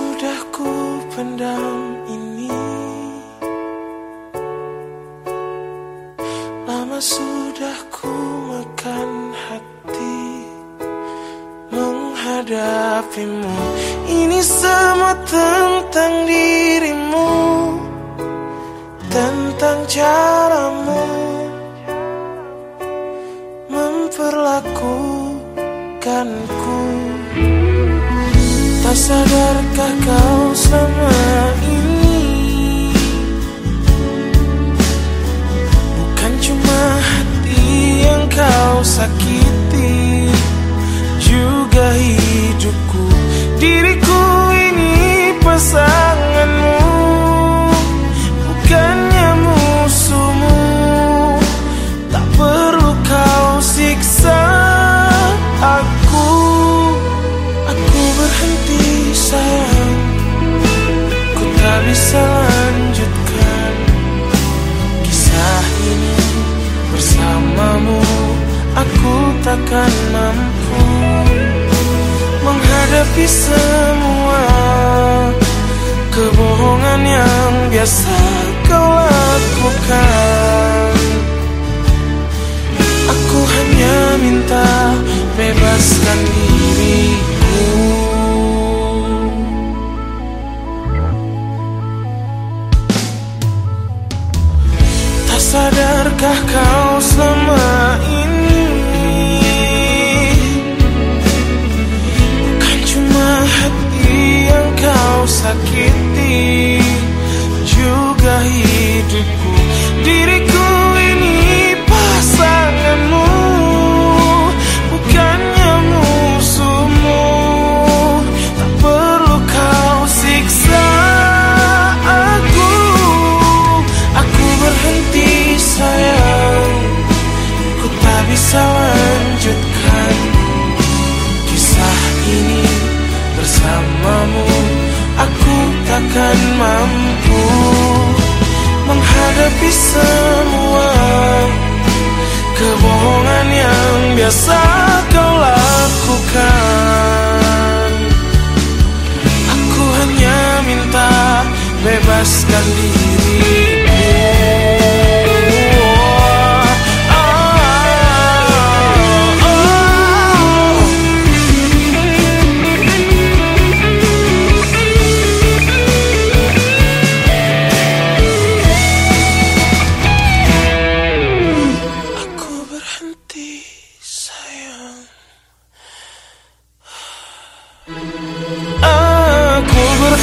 Sudah ku pendam ini. Lama sudah ku makan hati Menghadapimu. Ini semua tentang dirimu Tentang caramu. Memperlakukanku Tak sadarkah kau selama ini? Bukan cuma hati yang kau sakiti Juga hidupku Aku takkan mampu Menghadapi semua Kebohongan yang biasa kau lakukan. Aku hanya minta bebaskan diriku sadarkah kau selama ini hidupku. Diriku ini pasanganmu Bukannya musuhmu. Tak perlu kau siksa aku. Aku berhenti sayang. Ku tak bisa lanjutkan Kisah ini bersamamu. Aku takkan mampu Menghadapi semua Kebohongan yang biasa kau lakukan. Aku hanya minta bebaskan dirimu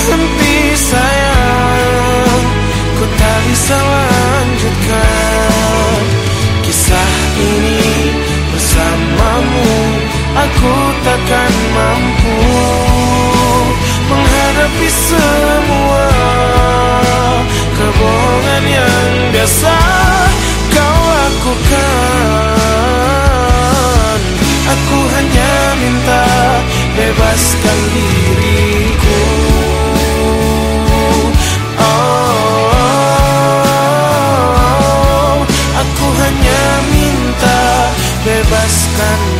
berhenti sayang Ku tak bisa lanjutkan. Kisah ini bersamamu Aku takkan mampu Menghadapi semua Kebohongan yang biasa Kau lakukan. Aku hanya minta bebaskan diri. standing.